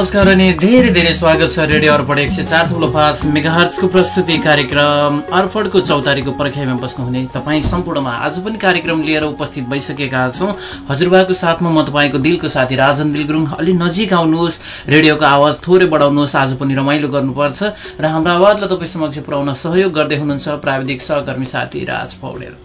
नमस्कार अनि धेरै धेरै स्वागत छ रेडियो अर्पण एक सय चार थुलो पाँच प्रस्तुति कार्यक्रम अर्पणको चौतारीको पर्खाइमा बस्नुहुने तपाईँ सम्पूर्णमा आज पनि कार्यक्रम लिएर उपस्थित भइसकेका छौँ। हजुरबाको साथमा म तपाईँको दिलको साथी राजन दिल गुरुङ अलि नजिक आउनुहोस् रेडियोको आवाज थोरै बढाउनुहोस् आज पनि रमाइलो गर्नुपर्छ र हाम्रो आवाजलाई तपाईँ समक्ष पुर्याउन सहयोग गर्दै हुनुहुन्छ प्राविधिक सहकर्मी साथी राज पौडेल।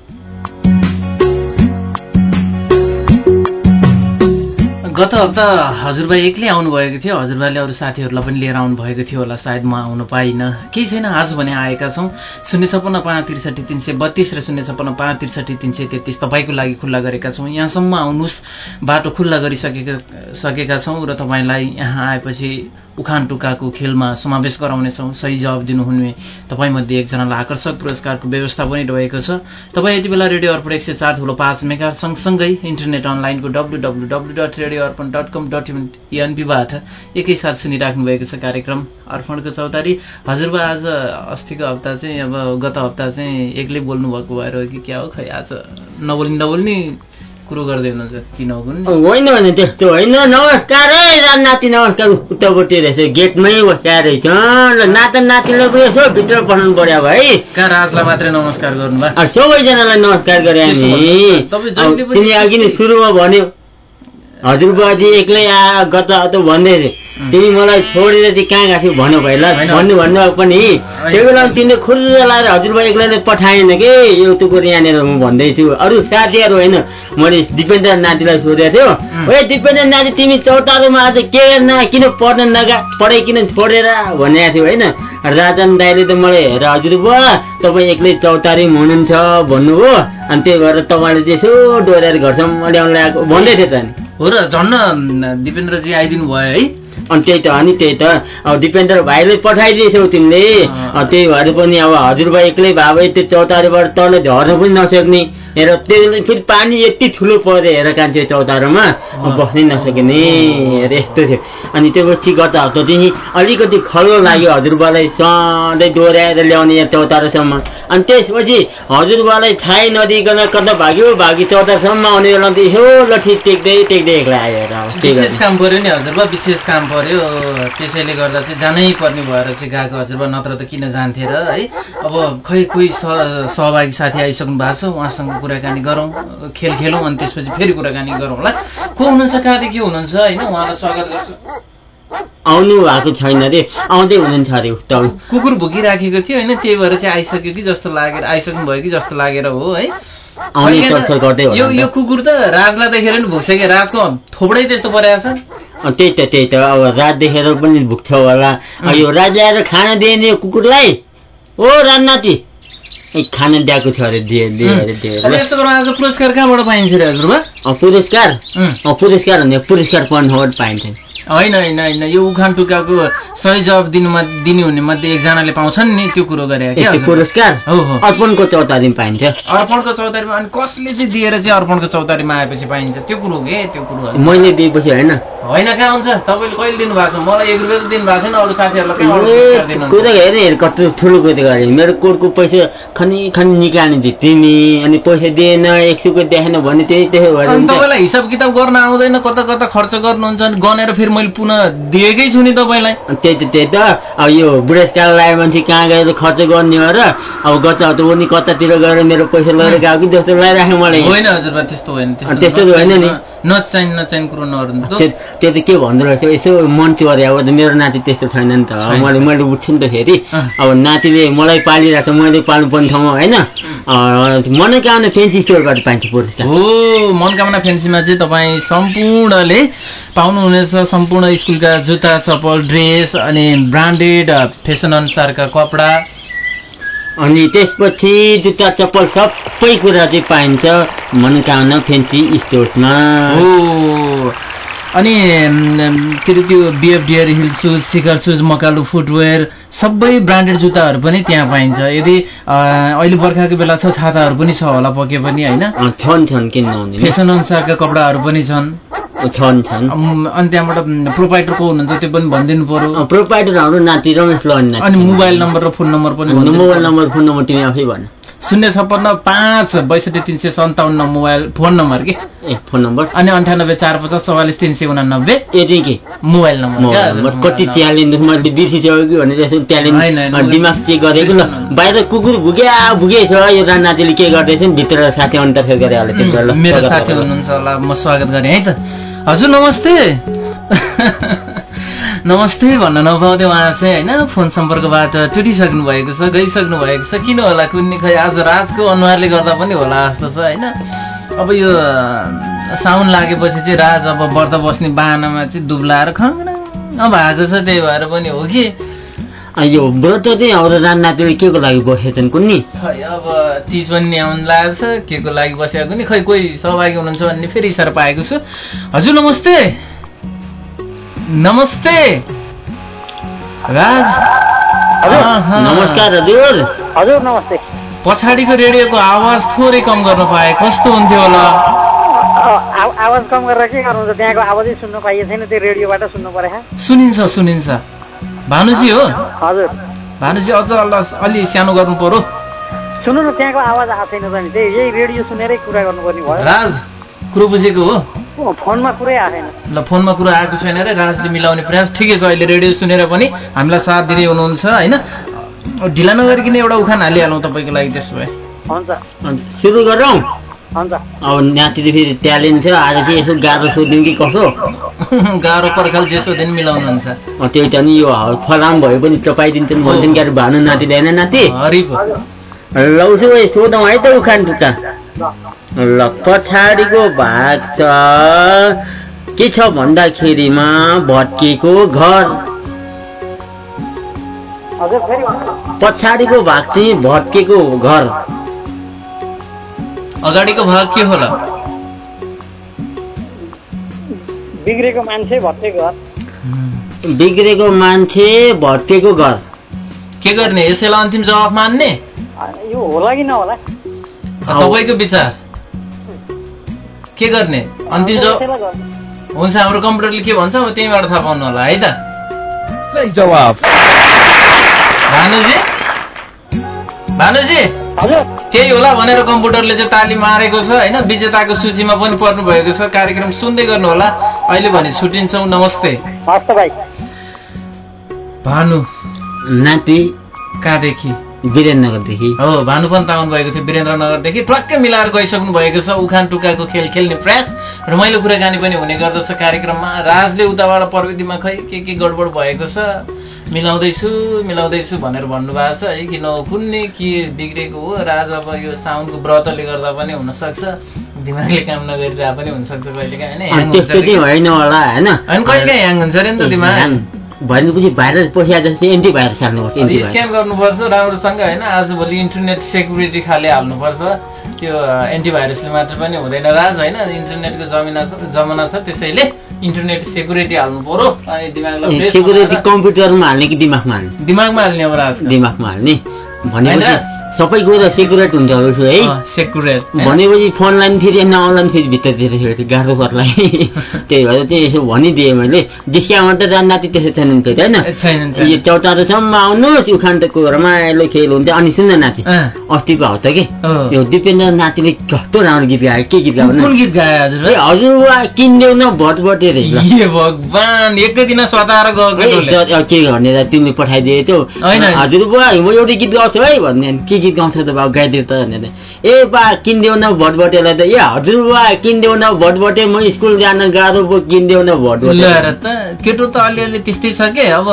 गत हप्ता हजुरबा एक्लै आउनुभएको थियो। हजुरबाले अरू साथीहरूलाई पनि लिएर आउनुभएको थियो होला। सायद म आउनु पाइनँ। केही छैन आज भने आएका छौँ। शून्य छप्पन्न पाँच त्रिसठी तिन सय बत्तिस र शून्य छप्पन्न पाँच त्रिसठी तिन सय तेत्तिस तपाईँको लागि खुल्ला गरेका छौँ। यहाँसम्म आउनुहोस्। बाटो खुल्ला गरिसकेका सकेका छौँ र तपाईँलाई यहाँ आएपछि उखान टुक्काको खेलमा समावेश गराउनेछौँ सही जवाब दिनुहुने तपाईँमध्ये एकजनालाई आकर्षक पुरस्कारको व्यवस्था पनि रहेको छ। तपाईँ यति बेला रेडियो अर्पण एक सय चार ठुलो पाँच मेगा सँगसँगै इन्टरनेट अनलाइनको W W W dot radio Arpan dot com dot एनपीबाट एकैसाथ सुनिराख्नु भएको छ कार्यक्रम। अर्पणको चौतारी। हजुरबा आज अस्तिको हप्ता चाहिँ अब गत हप्ता चाहिँ एक्लै बोल्नुभएको भएर कि क्या हो खै? आज नबोल्ने नबोल्ने कुरो गर्दै हुनुहुन्छ किन होइन होइन त्यस्तो होइन नमस्कार है नाति नमस्कार उतापट्टि रहेछ गेटमै बस्दा रहेछ ल नाता नातिलाई पनि यसो भित्र पठाउनु पर्यो है। कहाँ राजलाई मात्रै नमस्कार गर्नुभयो सबैजनालाई नमस्कार गरे हामी। तिमी अघि नै सुरुमा भन्यो। हजुरबाजी एक्लै आ गत त भन्दै थिए। तिमी मलाई छोडेर चाहिँ कहाँ गएको थियो? भन्नु पहिला भन्नु भन्नु पनि। त्यो बेला तिमीले खुर्र लाएर हजुरबा एक्लै नै पठाएन कि? यो टुकुर यहाँनिर म भन्दैछु। अरू साथीहरू होइन मैले दिपेन्द्र नातिलाई सोधेको थियो। ए दिपेन्द्र नाति तिमी चौतारोमा आज के गर्न किन पढ्न नगा पढाइ किन छोडेर? भनेको थियो होइन। राजन दाईले त मलाई हेर हजुरबा तपाईँ एक्लै चौतारीमा हुनुहुन्छ भन्नुभयो। अनि त्यही भएर तपाईँले चाहिँ यसो डोरेर घरसम्म ल्याउनु ल्याएको भन्दै थियो त नि हो र झन्न दिपेन्द्रजी आइदिनु भयो है। अनि त्यही त अनि त्यही त। अब दिपेन्द्र भाइले पठाइदिएछौ तिमीले। त्यही भएर पनि अब हजुरबा एक्लै भए भए त्यो चौतारीबाट तल झर्न पनि नसक्ने। हेर त्यो फेरि पानी यति ठुलो पऱ्यो हेर कान्छे चौतारोमा। बस्नै नसकिने हेर यस्तो थियो। अनि त्यो पछि गत हप्ता चाहिँ अलिकति खल्लो लाग्यो हजुरबालाई सधैँ दोहोऱ्याएर ल्याउने यहाँ चौतारोसम्म। अनि त्यसपछि हजुरबालाई थाहै नदिकन कता भाग्यो? भाग्यो चौतारोसम्म आउने बेला त यसो लठी टेक्दै टेक्दै एक्लै आयो विशेष काम पऱ्यो नि हजुरबा विशेष काम पऱ्यो। त्यसैले गर्दा चाहिँ जानै पर्ने भएर चाहिँ गएको हजुरबा नत्र त किन जान्थे र है? अब खै कोही सहभागी साथी आइसक्नु भएको छ? उहाँसँग कुराकानी गरौँ खेल खेलौँ अनि त्यसपछि फेरि कुराकानी गरौँला को हुनुहुन्छ कहाँदेखि हुनुहुन्छ होइन? उहाँलाई स्वागत गर्छु। आउनु भएको छैन अरे। आउँदै हुनुहुन्छ अरे उता कुकुर भुकिराखेको थियो होइन? त्यही भएर चाहिँ आइसक्यो कि जस्तो लागेर आइसक्नु भयो कि जस्तो लागेर हो है? यो यो कुकुर त राजलाई देखेर नि भुक्छ कि राजको थोपडै त्यस्तो परेको छ। त्यही त त्यही त। अब राज देखेर पनि भुक्छ होला। यो राज ल्याएर खाना दिएन यो कुकुरलाई? ओ राजनाति खाना दिएको छ अरे दिए दिए यस्तो गरौँ आज पुरस्कार कहाँबाट पाइन्छ अरे हजुरबा? पुरस्कार पुरस्कार भने पुरस्कार पाउनुबाट पाइन्छ होइन होइन होइन। यो उखान टुक्काको सही जवाब दिनुमा दिने हुने मध्ये एकजनाले पाउँछन् नि त्यो कुरो गरे पुरस्कार? हो हो। अर्पणको चौतारीमा पाइन्छ अर्पणको चौतारीमा अनि कसले चाहिँ दिएर चाहिँ अर्पणको चौतारीमा आएपछि पाइन्छ? त्यो कुरो के? त्यो कुरो मैले दिएपछि होइन। होइन कहाँ हुन्छ? तपाईँले कहिले दिनु भएको छ? मलाई एक रुपियाँ त दिनु भएको छैन अरू साथीहरूलाई कुरो हेर हेर कस्तो ठुलो कुरो गरे। मेरो कोर्टको पैसा खनि खनि निकाल्ने थियो। तिमी अनि पैसा दिएन एक सयको देखेन भने त्यही त्यही भएर तपाईँलाई हिसाब किताब गर्न आउँदैन कता कता खर्च गर्नुहुन्छ गनेर फेरि मैले पुनः दिएकै छु नि तपाईँलाई। त्यही त त्यही त। अब यो बुढेसकाल लगायो मान्छे कहाँ गएर खर्च गर्ने हो र? अब गत हप्ता पनि कतातिर गएर मेरो पैसा लगेर गएको कि जस्तो लगाइराखेँ मलाई। होइन हजुर त्यस्तो होइन त्यस्तो त होइन नि। नचाहिने नचाहिने कुरो नगर्नु त्यो त के भन्दो रहेछ यसो मन चोरे अब मेरो नाति त्यस्तो छैन नि त। मैले मैले उठ्छु नि त फेरि। अब नातिले मलाई पालिरहेको छ मैले पाल्नु पर्ने ठाउँमा होइन? मनोकामना फेन्सी स्टोरबाट पाइन्छ पुरस्कार हो मनोकामना फेन्सीमा चाहिँ तपाईँ सम्पूर्णले पाउनुहुनेछ सम्पूर्ण स्कुलका जुत्ता चप्पल ड्रेस अनि ब्रान्डेड फेसन अनुसारका कपडा। अनि त्यसपछि जुत्ता चप्पल सबै कुरा चाहिँ पाइन्छ मनोकामना फेन्सी स्टोर्समा। अनि के अरे त्यो बिएफडिआर hill shoes Shikhar shoes Makalu footwear सबै ब्रान्डेड जुत्ताहरू पनि त्यहाँ पाइन्छ। यदि अहिले बर्खाको बेला छ छाताहरू पनि छ होला पके पनि होइन? फेसन अनुसारका कपडाहरू पनि छन्। छन् छन्। अनि त्यहाँबाट प्रोपाइटर को हुनुहुन्छ त्यो पनि भनिदिनु पर्यो। प्रोपाइटर हाम्रो नाति रमेश अनि मोबाइल नम्बर र फोन नम्बर पनि मोबाइल नम्बर फोन नम्बर तिमी आफै भन। शून्य छप्पन्न पाँच बैसठी तिन सय सन्ताउन्न मोबाइल फोन नम्बर कि। Phone number? अनि अन्ठानब्बे चार पचास चौवालिस तिन सय उनानब्बे। चाहिँ के? Mobile number. कति ट्यालेन्ट मैले बिर्सिसक्यो कि भने ट्यालेन्ट दिमाग के गरेको ल। बाहिर कुकुर भुग्या भुगेछ। यो नातिले के गर्दैछ नि? भित्र साथी अन्तर गरेर मेरो साथी हुनुहुन्छ होला। म स्वागत गरेँ है त। हजुर नमस्ते। नमस्ते भन्न नपाउँदै उहाँ चाहिँ होइन फोन सम्पर्कबाट टुटिसक्नु भएको छ गइसक्नु भएको छ। किन होला कुन्नी खै? आज राजको अनुहारले गर्दा पनि होला जस्तो छ होइन? अब यो साउन लागेपछि चाहिँ राज अब व्रत बस्ने बाहनामा चाहिँ दुब्लाएर खङ्ग भएको छ त्यही भएर पनि हो कि? यो व्रत चाहिँ अब रान नातिले के को लागि बसेछन् कुन्नी? खै अब तिज पनि आउनु लागेको छ के को लागि बसेको नि खै कोही सहभागी हुनुहुन्छ भन्ने फेरि इसारा पाएको छु। हजुर नमस्ते। नमस्ते। राज। नमस्कार हजुर। हजुर नमस्ते। पछाडिको रेडियोको आवाज थोरै कम गर्न पाए कस्तो हुन्थ्यो होला? आवाज कम गरेर के गर्नुहुन्छ? त्यहाँको आवाजै सुन्नु पाइएको छैन त्यो रेडियोबाट सुन्नु पर्यो सुनिन्छ सुनिन्छ। भानुजी हो? हजुर। भानुजी अझ अलि सानो गर्नु पर्यो। सुन्नु न त्यहाँको आवाज आएको छैन त नि त्यही यही रेडियो सुनेरै कुरा गर्नुपर्ने भयो। राज। कुरो बुझेको हो? फोनमा कुरै आएन। ल फोनमा कुरो आएको छैन अरे राजले मिलाउने प्रयास। ठिकै छ अहिले रेडियो सुनेर पनि हामीलाई साथ दिँदै हुनुहुन्छ होइन? ढिला नगरिकन एउटा उखान हालिहालौँ तपाईँको लागि त्यसो भए। हुन्छ। सुरु गरौँ? हुन्छ। अब नातिले फेरि ट्यालेन्ट छ आज चाहिँ यसो गाह्रो सोधिदिउँ कि कसो? गाह्रो पर्खाल जे सोधिन् मिलाउनुहुन्छ। त्यही त नि यो फलाम भए पनि चपाइदिन्छन् भन्छन् क्या भानु नाति ल्याएन नाति? ल उसो सोधौँ है त उखान टुक्का। ल पछाडिको भाग छ। के छ भन्दाखेरिमा भत्किएको घर? पछाडिको भाग चाहिँ भत्किएको घर। अगाडिको भाग के होला? बिग्रेको मान्छे भत्केको घर। बिग्रेको मान्छे भत्केको घर। के गर्ने? यसैलाई अन्तिम जवाफ मान्ने? यो होला कि नहोला? तपाईँको विचार? के गर्ने? अन्तिम जवाब? हुन्छ हाम्रो कम्प्युटरले के भन्छ अब त्यहीँबाट थाहा पाउनु होला है त? भानुजी? भानुजी? त्यही होला भनेर कम्प्युटरले चाहिँ ताली मारेको छ होइन? विजेताको सूचीमा पनि पर्नु भएको छ कार्यक्रम सुन्दै गर्नु होला। अहिले भने छुट्टिन्छौँ नमस्ते। भानु नाति। कहाँदेखि? वीरेन्द्रनगरदेखि। हो भानुपन्त आउनु भएको थियो वीरेन्द्रनगरदेखि ट्वाक्कै मिलाएर गइसक्नु भएको छ उखान टुक्काको खेल खेल्ने प्रयास। रमाइलो कुराकानी पनि हुने गर्दछ कार्यक्रममा। राजले उताबाट प्रविधिमा खै के के गडबड भएको छ मिलाउँदैछु मिलाउँदैछु भनेर भन्नुभएको छ। है किन कुन्ने के बिग्रेको हो? राज अब यो साउन्डको व्रतले गर्दा पनि हुनसक्छ। दिमागले काम नगरिरह पनि हुनसक्छ कहिले काहीँ होइन? होला होइन? कहिले काहीँ ह्याङ हुन्छ अरे नि त दिमाग। भनेपछि भाइरस पसिआएपछि एन्टिभाइरस हाल्नुपर्छ स्क्यान गर्नुपर्छ राम्रोसँग होइन। आजभोलि इन्टरनेट सेक्युरिटी खाले हाल्नुपर्छ। त्यो एन्टिभाइरसले मात्र पनि हुँदैन राज होइन? इन्टरनेटको जमिना छ जमाना छ त्यसैले इन्टरनेट सेक्युरिटी हाल्नु पर्यो। अनि दिमागलाई सेक्युरिटी कम्प्युटरमा हाल्ने कि दिमागमा हाल्ने? दिमागमा हाल्ने अब राज। दिमागमा हाल्ने। भनेपछि सबै कुरा सेक्युरेट हुन्छ रहेछ है? सेक्युरेट भनेपछि फोन लाइन फेरि नअनलाइन फेरि भित्रतिर फेरि गाह्रो पर्ला त्यही भएर चाहिँ यसो भनिदिएँ मैले। डिस्कामा त नाति त्यसो छैन फेरि होइन? यो चौतारोसम्म आउनुहोस् उखान्तको रमाइलो खेल हुन्छ। अनि सुन्न नाति अस्तिको हप्ता कि? यो दिपेन्द्र नातिले कस्तो राम्रो गीत गायो के गीत गायो गीत गायो हजुर? हजुर किनिदेऊ न भट बटे भगवान् एकै दिन सताएर गएको के गर्ने तिमीले पठाइदिएछौ। हजुर बुवा म एउटै गीत गाउँछु है भन्ने। के गीत गाउँछ त बाबु गाइदियो त भनेर। ए बा किनिदेऊ न भटभटेलाई त। ए हजुर बा किनिदेऊ न भटभटे म स्कुल जान गाह्रो पो किनिदेऊ न भटभटे। त केटो त अलिअलि त्यस्तै छ कि? अब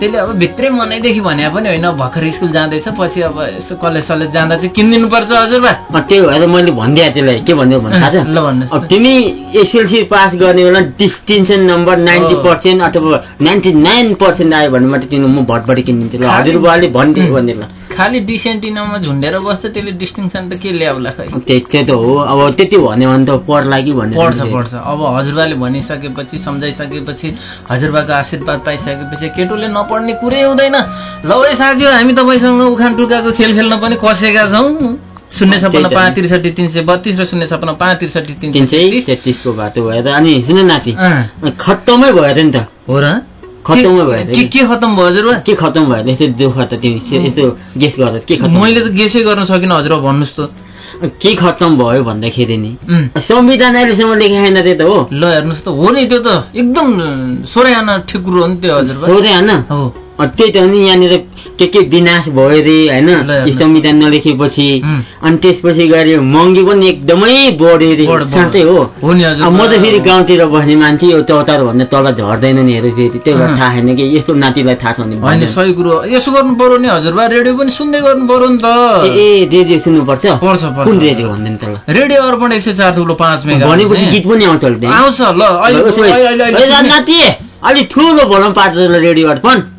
त्यसले अब भित्रै मनैदेखि भने पनि होइन भर्खर स्कुल जाँदैछ पछि अब यसो कलेज सलेज जाँदा चाहिँ किनिदिनु पर्छ हजुर बा। त्यही भएर मैले भनिदिएँ त्यसलाई। के भनिदियो भन्नु? थाहा छ? ल भन्नुहोस् तिमी एसएलसी पास गर्ने बेला डिस्टिङसन नम्बर नाइन्टी पर्सेन्ट अथवा नाइन्टी नाइन पर्सेन्ट आयो भने मात्रै तिमी म भटभटे किनिदिन्छु। ल हजुर बुवाले भनिदियो भने ल। खालि डिसेन्टिनामा झुन्डेर बस्छ त्यसले डिस्टिङसन त के ल्याउला खै? त्यही त हो। अब त्यति भन्यो भने त पढ्ला कि भन्ने पढ्छ पढ्छ अब हजुरबाले भनिसकेपछि सम्झाइसकेपछि हजुरबाको आशीर्वाद पाइसकेपछि केटोले नपढ्ने कुरै हुँदैन। ल है साथी हामी तपाईँसँग उखान टुक्काको खेल खेल्न पनि कसेका छौँ। शून्य छपन्न पाँच त्रिसठी तिन सय बत्तिस र शून्य छपन्न पाँच त्रिसठी तिन सय तेत्तिसको बाटो भएर अनि सुन नाति। खत्तमै भयो नि त। हो र? खतम भयो के खतम भयो हजुर के खतम भयो यस्तो दुःख त तिमी यसो गेस गर्दा के खतम मैले त गेसै गर्न सकिनँ हजुर भन्नुहोस् त। के खत्तम भयो भन्दाखेरि नि? संविधान अहिलेसम्म लेखेको छैन त्यो त हो। ल हेर्नुहोस् त हो नि त्यो त। एकदम सोह्रै आना ठिक कुरो हो नि त्यो हजुर सोह्रै आना त्यही त नि यहाँनिर के के विनाश भयो अरे होइन? संविधान नलेखेपछि अनि त्यसपछि गएर महँगी पनि एकदमै बढ्यो अरे साँच्चै हो। म त फेरि गाउँतिर बस्ने मान्छे यो चौतार भन्दा तल झर्दैन नि हेर फेरि। त्यही भएर थाहा छैन कि यस्तो नातिलाई थाहा छ भने सही कुरो। यसो गर्नु पर्यो नि हजुरबा रेडियो पनि सुन्दै गर्नु पर्यो नि त। ए रेडियो सुन्नुपर्छ? पर्छ कुन रेडियो भन्दैन त रेडियो अर्पण एक सय चार थुलो पाँच मेगा भनेपछि गीत पनि आउँछ आउँछ ल। नाति अलिक ठुलो भनौँ पार्छ रेडियो अर्पण।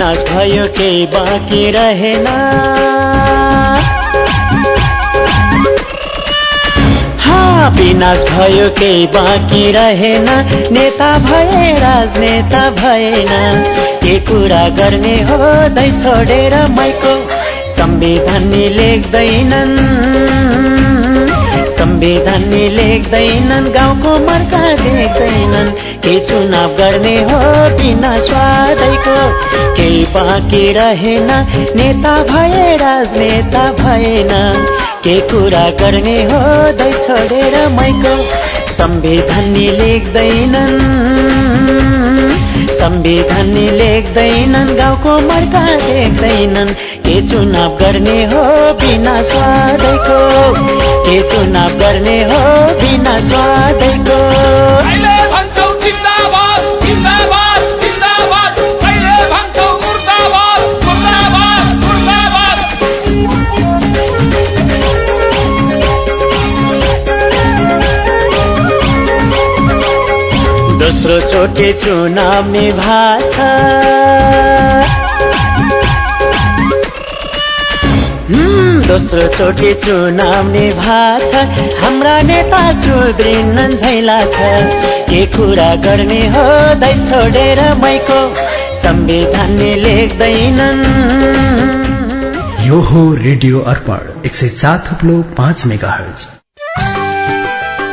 विनाश भयो केही बाँकी रहेन। विनाश भयो केही बाँकी रहेन। नेता भए राजनेता भएन। के कुरा गर्ने हो छोडेर मैको संविधान लेख्दैनन्। संविधान लेख्दैनन् गाउँको मर्का देख्दैनन्। के चुनाव गर्ने हो बिना स्वादैको? केही बाँकी रहेन नेता भए राजनेता भएन। के कुरा गर्ने हो दै छोडेर मैको? संविधान लेख्दैनन्। संविधान लेख्दैनन् गाउँको मर्का देख्दैनन्। के चुनाव गर्ने हो बिना स्वादैको? के चुनाव गर्ने हो बिना स्वादैको? दोस्रो चोटि चुनाव निभाछ। दोस्रो चोटि चुनाव निभाछ हाम्रा नेता सुध्रिन्न झैला छ। के कुरा गर्ने हो दै छोडेर मैको संविधान लेख्दैनन्। यो हो रेडियो अर्पण एक सय चार थप्लो पाँच मेगा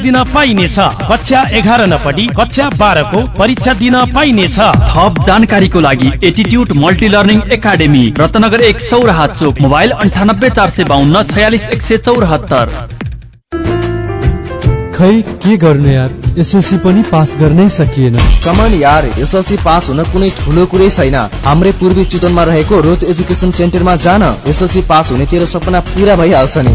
दिन पाइनेछ। कक्षा एघार नपढी कक्षा बाह्रको परीक्षा दिन पाइनेछ। थप जानकारीको लागि attitude multi learning academy Ratnanagar एक सौराहा चोक मोबाइल अन्ठानब्बे चार सय बाहन्न छयालिस एक सय चौरात्तर। खै के गर्ने यार? एसएलसी पनि पास गर्नै सकिएन। कमान यार एसएलसी पास हुन कुनै ठुलो कुरै छैन। हाम्रै पूर्वी चितवनमा रहेको रोज एजुकेसन सेन्टरमा जान एसएलसी पास हुने तेरो सपना पुरा भइहाल्छ नि।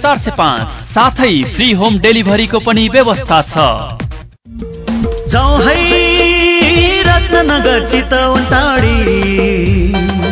चार सय पाँच। साथै फ्री होम डेलिभरीको पनि व्यवस्था छ। रत्नगर चितवन टाढी।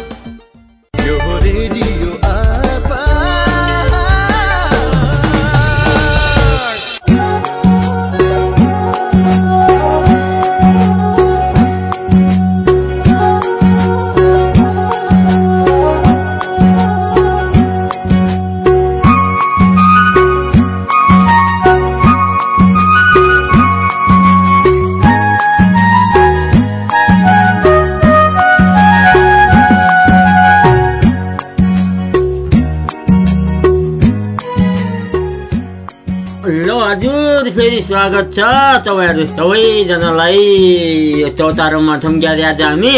छ तपाईँहरू सबैजनालाई चौतारोमा थम्क्याएर आज हामी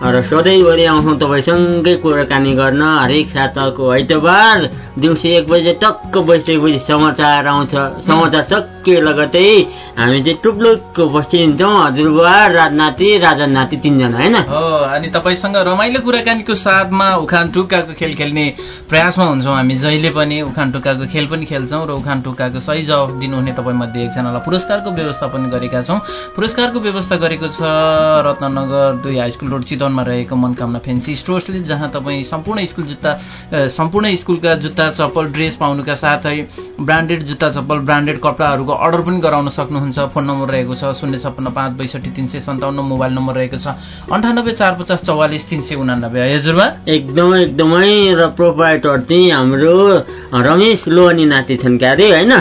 र सधैँभरि आउँछौँ तपाईँसँगै कुराकानी गर्न हरेक साताको आइतबार दिउँसो एक बजे टक्क बजेपछि समाचार आउँछ समाचार सकिए लगतै? हामी चाहिँ टुप्लुक्क बसिन्छौँ हजुरबा राजनाति राजा नाति तिनजना होइन? अनि तपाईँसँग रमाइलो कुराकानीको साथमा उखान टुक्काको खेल खेल्ने प्रयासमा हुन्छौँ हामी। जहिले पनि उखान टुक्काको खेल पनि खेल्छौँ र उखान टुक्काको सही जवाफ दिनुहुने तपाईँमध्ये एकजनालाई पुरस्कारको व्यवस्था पनि गरेका छौँ। पुरस्कारको व्यवस्था गरेको छ रत्नगर दुई हाई स्कुल रोड चितवनमा रहेको मनकामना फेन्सी स्टोर्सले जहाँ तपाईँ सम्पूर्ण स्कुल जुत्ता सम्पूर्ण स्कुलका जुत्ता चप्पल ड्रेस पाउनुका साथै ब्रान्डेड जुत्ता चप्पल ब्रान्डेड कपडाहरूको अर्डर पनि गराउन सक्नुहुन्छ। फोन नम्बर रहेको छ शून्य छप्पन्न पाँच बैसठी तिन सय सन्ताउन्न मोबाइल नम्बर रहेको छ। अन्ठानब्बे चार पचास चौवालिस तिन सय उनानब्बे। हजुरबा? एकदमै एकदमै र प्रोपाइटर चाहिँ हाम्रो रमेश लोहनी नाति छन् क्यारे होइन?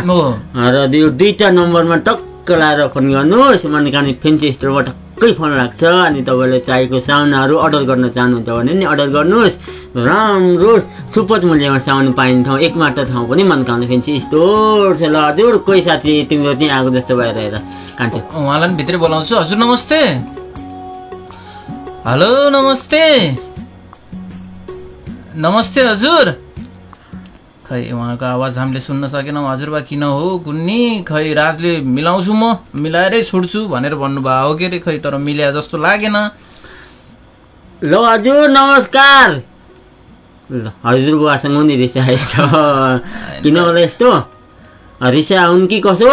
र यो दुईटा नम्बरमा टक्क लाएर फोन गर्नुहोस्। मनकानी फेन्सी स्टोरमा टक्क फोन लाग्छ अनि तपाईँले चाहिएको सामानहरू अर्डर गर्न चाहनुहुन्छ भने नि अर्डर गर्नुहोस्। राम्रो सुपथ मूल्यमा सामान पाइने ठाउँ एक मात्र ठाउँ पनि मनकाउने फेन्सी स्टोर छ ल हजुर कोही साथी तिम्रो त्यहीँ आएको जस्तो भएर हेर कान्छे। उहाँलाई पनि भित्रै बोलाउँछु। हजुर नमस्ते। हेलो नमस्ते। नमस्ते हजुर। खै उहाँको आवाज हामीले सुन्न सकेनौँ। हजुरबा किन हो? कुन्नी खै राजले मिलाउँछु म? मिलाएरै छोड्छु भनेर भन्नुभयो हो के अरे खै? तर मिल्या जस्तो लागेन। ल हजुर नमस्कार। ल हजुर बुवासँग पनि रिसाएछ। किन होला यस्तो? रिसा हुन् कि कसो?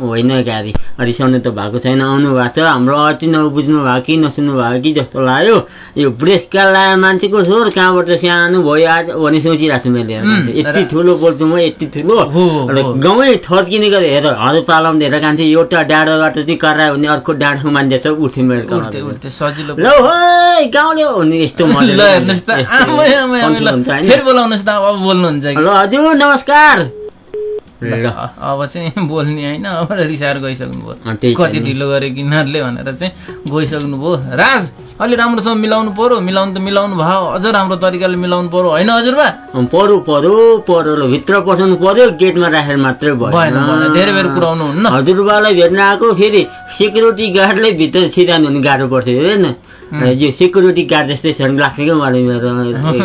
होइन गाडी रिसाउनु त भएको छैन आउनु भएको छ। हाम्रो अति नबुझ्नु भएको कि नसुन्नु भएको कि जस्तो लाग्यो। यो बुढेसकाल लगाएर मान्छेको छोर कहाँबाट सानो भयो आज भने सोचिरहेको छु मैले। यति ठुलो बोल्छु म यति ठुलो। गाउँै थर्किने गरे हेर हजुर पालाउनु धेरै कान्छे एउटा डाँडोबाट चाहिँ करायो भने अर्को डाँडोको मान्छे छ उठ्यो मेरो सजिलो ल हो गाउँले यस्तो ल हजुर नमस्कार। अब चाहिँ बोल्ने होइन अब रिसाएर गइसक्नुभयो कति ढिलो गरे किनीहरूले भनेर चाहिँ गइसक्नुभयो राज अलि राम्रोसँग मिलाउनु पर्यो। मिलाउनु त मिलाउनु भयो। अझ राम्रो तरिकाले मिलाउनु पर्यो। होइन हजुरबा? पर्यो पर्यो पर्यो भित्र पठाउनु पर्यो गेटमा राखेर मात्रै भयो धेरै बेर पुऱ्याउनु हुन्न। हजुरबालाई भेट्न आएको फेरि सेक्युरिटी गार्डले भित्र छिरानु भने गाह्रो पर्थ्यो हेरेन। यो सेक्युरिटी गार्ड जस्तै छ लाग्छ क्या मलाई मेरो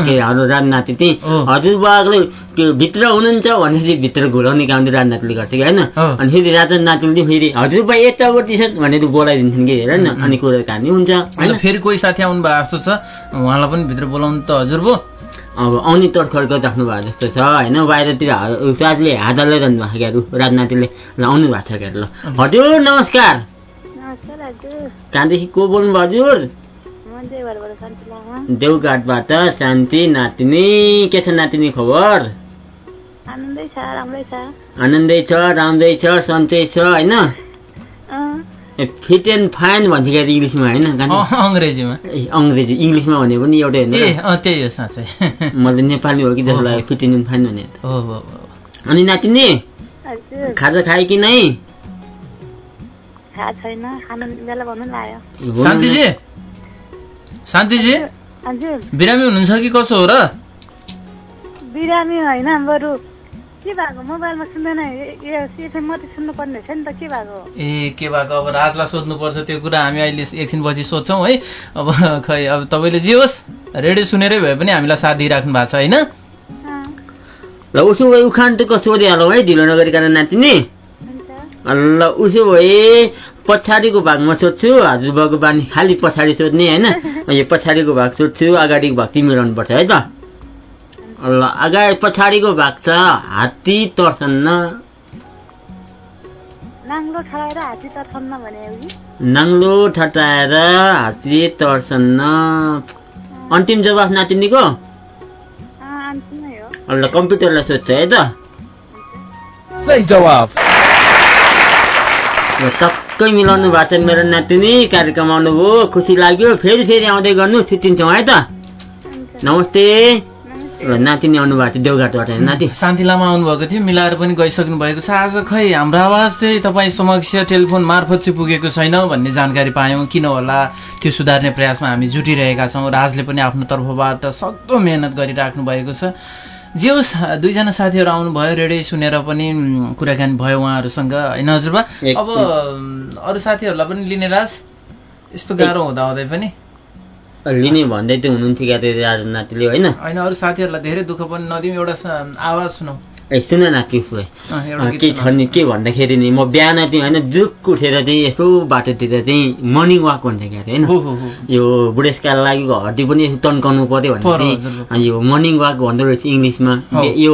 के हाम्रो राजनाति चाहिँ हजुरबाले त्यो भित्र हुनुहुन्छ भनेपछि भित्र घुलाउने काम चाहिँ राजनाथले गर्छ कि होइन? अनि फेरि राजा नातिले फेरि हजुरबा यतापट्टि छ भनेर बोलाइदिन्छन् कि हेर न अनि कुरो कहानी हुन्छ होइन? फेरि कोही साथी आउनु भएको जस्तो छ उहाँलाई पनि भित्र बोलाउनु त हजुर भो अब आउने तर्खर राख्नु भएको जस्तो छ होइन? बाहिरतिर राजले हात हालिरहनु भएको क्यारू राजनातिले ल आउनु भएको छ क्यारू ल। हजुर नमस्कार। कहाँदेखि को बोल्नु हजुर? देउघाटबाट शान्ति नातिनी के छ नातिनी खबर? आनन्दै छ राम्रै छ। सन्चै छ होइन? फिट एन्ड फाइन भन्छ क्या इङ्ग्लिसमा होइन अङ्ग्रेजीमा। ए अङ्ग्रेजी इङ्ग्लिसमा भने पनि एउटै होइन त्यही हो साँच्चै। मैले नेपाली हो कि जस्तो लाग्यो फिट एन्ड फाइन भने अनि नातिनी खाजा खायो कि नै? शान्तिजी? बिरामी हुनुहुन्छ कि कसो हो र? बिरामी होइन बरु। के भएको? मोबाइलमा सुन्दैन। एफएम मात्रै सुन्नुपर्ने रहेछ नि त। के भएको? ए के भएको? अब राजलाई सोध्नुपर्छ त्यो कुरा। हामी अहिले एकछिन पछि सोध्छौँ है। अब खै अब तपाईँले जे होस् रेडियो सुनेरै भए पनि हामीलाई साथ दिइराख्नु भएको छ होइन? ल उसो भए उखान त कसो सोधिहालौँ है? ढिलो नगरिकन नातिनी। ल उसो भए पछाडिको भागमा सोध्छु। हजुरबाको बानी खालि पछाडि सोध्ने होइन। यो पछाडिको भाग सोध्छु। अगाडिको भाग तिमी रहनुपर्छ है त। ल अगाडि पछाडिको भाग छ। हात्ती तर्सन्न। नाङ्लो ठटाएर हात्ती तर्सन्न। अन्तिम जवाफ नातिनीको? ल कम्प्युटरलाई सोध्छ है त। सही जवाफ। टक्कै मिलाउनु भएको छ मेरो नातिनी कार्यक्रम आउनुभयो खुसी लाग्यो फेरि फेरि आउँदै गर्नु छुट्टिन्छौँ है त। नमस्ते। नातिनी आउनु भएको थियो देउघाटबाट नाति। शान्ति लामा आउनुभएको थियो मिलाएर पनि गइसक्नु भएको छ। आज खै हाम्रो आवाज चाहिँ तपाईँ समक्ष टेलिफोन मार्फत चाहिँ पुगेको छैन भन्ने जानकारी पायौँ। किन होला त्यो सुधार्ने प्रयासमा हामी जुटिरहेका छौँ राजले पनि आफ्नो तर्फबाट सक्दो मेहनत गरिराख्नु भएको छ। जे होस् दुईजना साथीहरू आउनुभयो रेडियो सुनेर पनि कुराकानी भयो उहाँहरूसँग। होइन हजुरबा? अब अरू साथीहरूलाई पनि लिने राज यस्तो गाह्रो हुँदा हुँदै पनि। लिने भन्दै त हुनुहुन्थ्यो क्या त्यो राजा नातिले होइन? होइन अरू साथीहरूलाई धेरै दुःख पनि नदिउँ एउटा आवाज सुनाऊ ए सुन नाति उसो के छ नि के भन्दाखेरि नि म बिहान चाहिँ होइन जुक उठेर चाहिँ यसो बाटोतिर चाहिँ मर्निङ वाक भन्छ क्या होइन? यो बुढेसकाल लागि हड्डी पनि यसो तन्काउनु पर्यो भने चाहिँ यो मर्निङ वाक भन्दो रहेछ इङ्ग्लिसमा। यो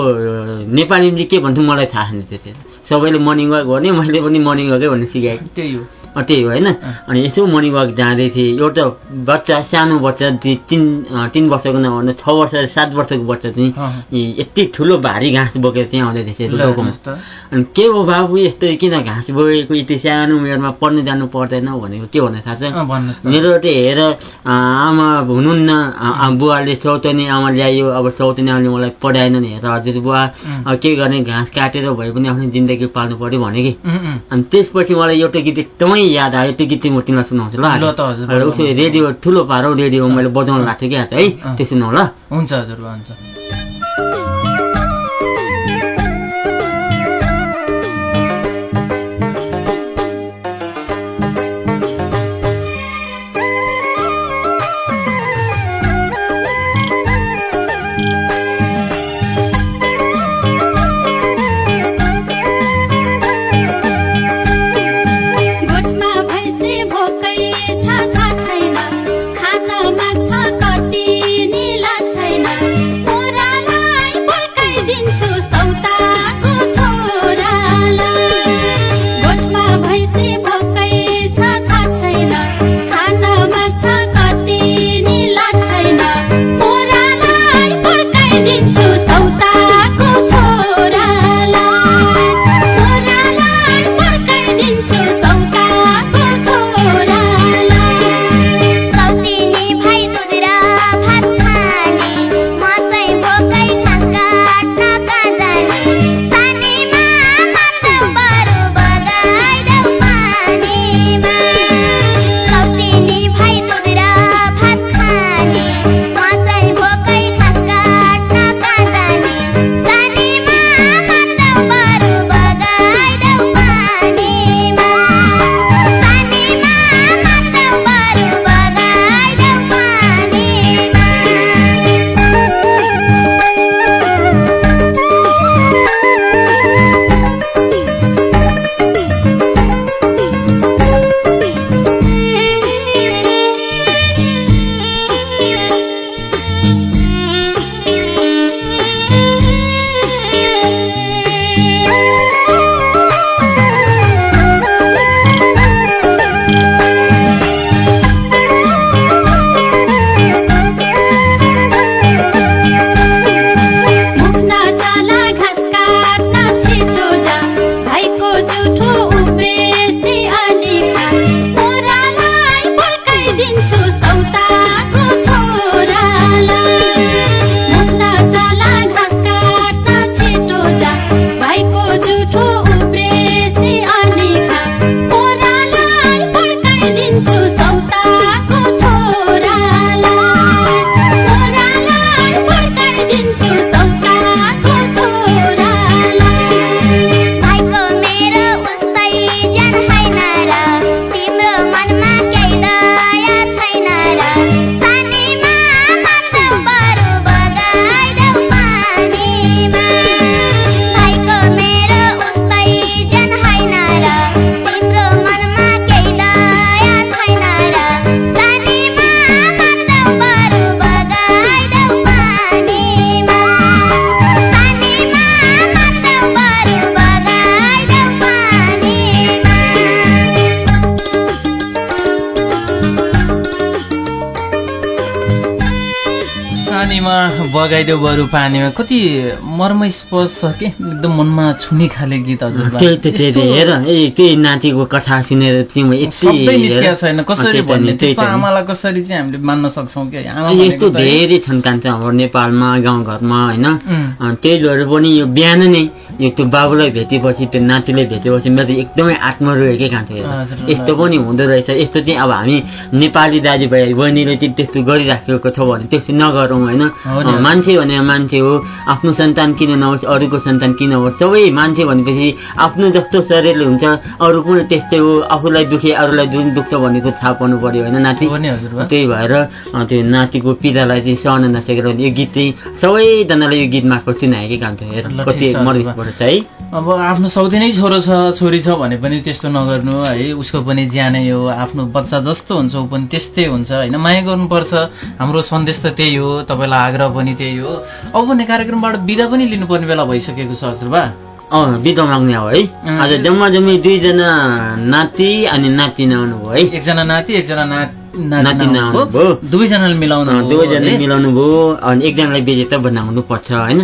नेपालीमा चाहिँ के भन्छ मलाई थाहा छैन त्यो सबैले मर्निङ वाक भन्यो मैले पनि मर्निङ वाकै भन्नु सिकाएको त्यही हो। त्यही हो होइन? अनि यसो मर्निङ वाक जाँदै थिएँ। एउटा बच्चा सानो बच्चा तिन तिन वर्षको नभन्दा छ वर्ष सात वर्षको बच्चा चाहिँ यति ठुलो भारी घाँस बोकेर त्यहाँ आउँदै थिएछ अनि के हो बाबु यस्तो किन घाँस बोकेको? यति सानो उमेरमा पढ्नु जानु पर्दैन भनेको के भन्ने थाहा छ? मेरो त हेर आमा हुनुहुन्न। बुवाले सौतनी आमा ल्यायो। अब सौतनी आमाले मलाई पढाएन नि हेर हजुर बुवा। के गर्ने? घाँस काटेर भए पनि आफ्नो जिन्दगी जिन्दगी पाल्नु पर्यो भने कि। अनि त्यसपछि मलाई एउटा गीत एकदमै याद आयो त्यो गीत चाहिँ म तिमीलाई सुनाउँछु ल उसो रेडियो ठुलो पारो रेडियो मैले बजाउनु लाग्छ कि आज है? त्यो सुनाउ ल हुन्छ हजुर हुन्छ। बगाइदेऊ बरु पानीमा। कति मर्मस्पर्श के? एकदम मनमा छुने खाले गीत हजुर हेर ए त्यही नातिको कथा सुनेर छैन कसरी भन्ने? त्यस्तो आमालाई कसरी चाहिँ हामीले मान्न सक्छौँ कि यस्तो धेरै छन् कान्छ हाम्रो नेपालमा गाउँघरमा होइन? त्यही भएर पनि यो बिहान नै यो त्यो बाबुलाई भेटेपछि त्यो नातिलाई भेटेपछि मेरो एकदमै आत्मा रोएकै खान्छ यस्तो पनि हुँदो रहेछ। यस्तो चाहिँ अब हामी नेपाली दाजुभाइ बहिनीले चाहिँ त्यस्तो गरिराखेको छ भने त्यस्तो नगरौँ होइन? मान्छे भने मान्छे हो आफ्नो सन्तान किन नहोस् अरूको सन्तान किन होस्? सबै मान्छे भनेपछि आफ्नो जस्तो शरीरले हुन्छ अरू पनि त्यस्तै हो। आफूलाई दुखे अरूलाई जुन दुख्छ भन्ने कुरो थाहा पाउनु पर्यो होइन नाति? त्यही भएर त्यो नातिको पितालाई चाहिँ सहन नसकेर यो गीत चाहिँ सबैजनालाई यो गीत मार्फत सुनाएकै काम थियो हेर कति मरिसबाट है। अब आफ्नो सौदी नै छोरो छ छोरी छ भने पनि त्यस्तो नगर्नु है। उसको पनि ज्यानै हो आफ्नो बच्चा जस्तो हुन्छ ऊ पनि त्यस्तै हुन्छ होइन? माया गर्नुपर्छ। हाम्रो सन्देश त त्यही हो तपाईँलाई आग्रह पनि त्यही हो। अब भने कार्यक्रमबाट बिदा पनि लिनुपर्ने बेला भइसकेको छ हजुरबा अँ बिदा माग्ने हो है। आज जम्मा जम्मी दुईजना नाति अनि नाति नआउनु भयो है। एकजना नाति एकजना नाति। नाति दुवैजनाले मिलाउनु दुवैजनाले मिलाउनु भयो अनि एकजनालाई बेजेता बनाउनु पर्छ होइन?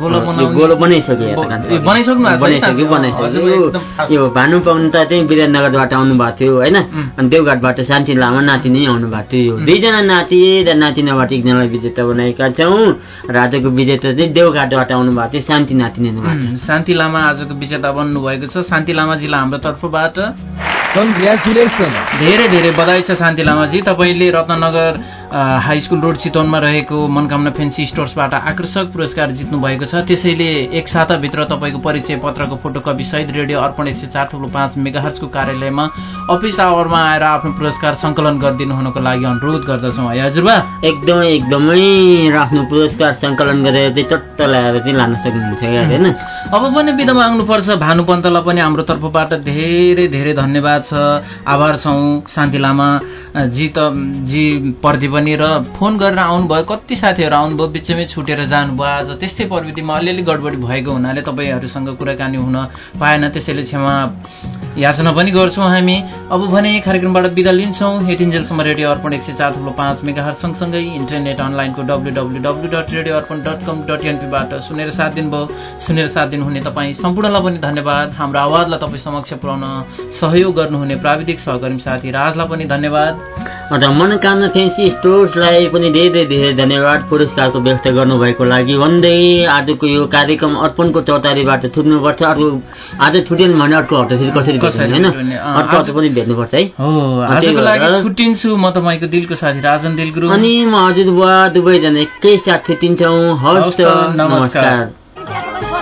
गोलो बनाइसक्यो बनाइसक्यो बनाइसक्यो। यो भानु पाउनु त चाहिँ विराटनगरबाट आउनु भएको थियो होइन? अनि देवघाटबाट शान्ति लामा नाति नै आउनु भएको थियो दुईजना नाति र नातिनाबाट एकजनालाई विजेता बनाएका छौँ। र आजको विजेता चाहिँ देवघाटबाट आउनु भएको थियो शान्ति नाति नै शान्ति लामा आजको विजेता बन्नुभएको छ। शान्ति लामाजीलाई हाम्रो तर्फबाट धेरै धेरै बधाई छ शान्ति लामाजी तपाईँले रत्नगर हाई स्कुल रोड चितवनमा रहेको मनकामना फेन्सी स्टोर्सबाट आकर्षक पुरस्कार जित्नु भएको छ। त्यसैले एक साताभित्र तपाईँको परिचय पत्रको फोटोकपी सहित रेडियो अर्पण एक सय चार थुप्रो पाँच मेगाहरको कार्यालयमा अफिस आवरमा आएर आफ्नो पुरस्कार सङ्कलन गरिदिनु हुनको लागि अनुरोध गर्दछौँ। है हजुरबा? एकदमै एकदमै आफ्नो पुरस्कार सङ्कलन गरेर चाहिँ चट्ट ल्याएर चाहिँ लान सक्नुहुन्छ होइन? अब पनि बिदा माग्नुपर्छ। भानु पन्तलाई पनि हाम्रो तर्फबाट धेरै धेरै धन्यवाद छ। आभार छौँ शान्ति लामा। जी त जी प्रति पनि र फोन गरेर आउनुभयो कति साथीहरू आउनुभयो बिचमै छुटेर जानुभयो आज त्यस्तै प्रविधिमा अलिअलि गडबडी भएको हुनाले तपाईँहरूसँग कुराकानी हुन पाएन त्यसैले क्षमा याचना पनि गर्छौँ हामी। अब भने कार्यक्रमबाट बिदा लिन्छौँ। यतिन्जेलसम्म रेडियो अर्पण एक सय चार थुप्रो पाँच मेगाहर सँगसँगै इन्टरनेट अनलाइनको W W W dot radio Arpan dot com dot एनपीबाट सुनेर साथ दिनुभयो सुनेर साथ दिनुहुने तपाईँ सम्पूर्णलाई पनि धन्यवाद। हाम्रो आवाजलाई तपाईँ समक्ष पुर्याउन सहयोग गर्नुहुने प्राविधिक सहकर्मी साथी राजलाई पनि धन्यवाद। मनोकामना फेन्सी स्टोर्सलाई पनि धेरै धेरै धन्यवाद पुरस्कारको व्यवस्था गर्नुभएको लागि। भन्दै आजको यो कार्यक्रम अर्पणको चौतारीबाट छुट्नुपर्छ अर्को आज छुटेन भने अर्को हप्ता फेरि कसरी होइन? अर्को हप्ता पनि भेट्नुपर्छ है। छुट्टिन्छु म तपाईँको दिलको साथी राजन दिल गुरु अनि म हजुर बुवा दुवैजना एकैसाथ छुट्टिन्छौँ। हवस् नमस्कार।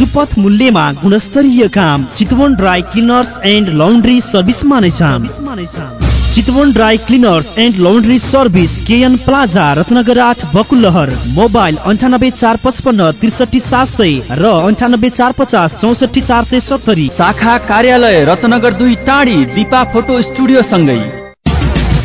सुपथ मूल्यमा गुणस्तरीय काम Chitwan dry cleaners and laundry सर्भिसमा नै Chitwan dry cleaners and laundry service KN plaza Ratnanagar आठ बकुलहर मोबाइल अन्ठानब्बे चार पचपन्न त्रिसठी सात सय र अन्ठानब्बे चार पचास चौसठी चार सय सत्तरी। शाखा कार्यालय रत्नगर दुई टाढी दिपा फोटो स्टुडियो सँगै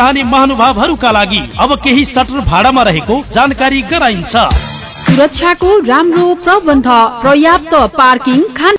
चाहने महानुभावहरूका लागि अब केही सटर भाडामा रहेको जानकारी गराइन्छ। सुरक्षाको राम्रो प्रबन्ध पर्याप्त पार्किङ खान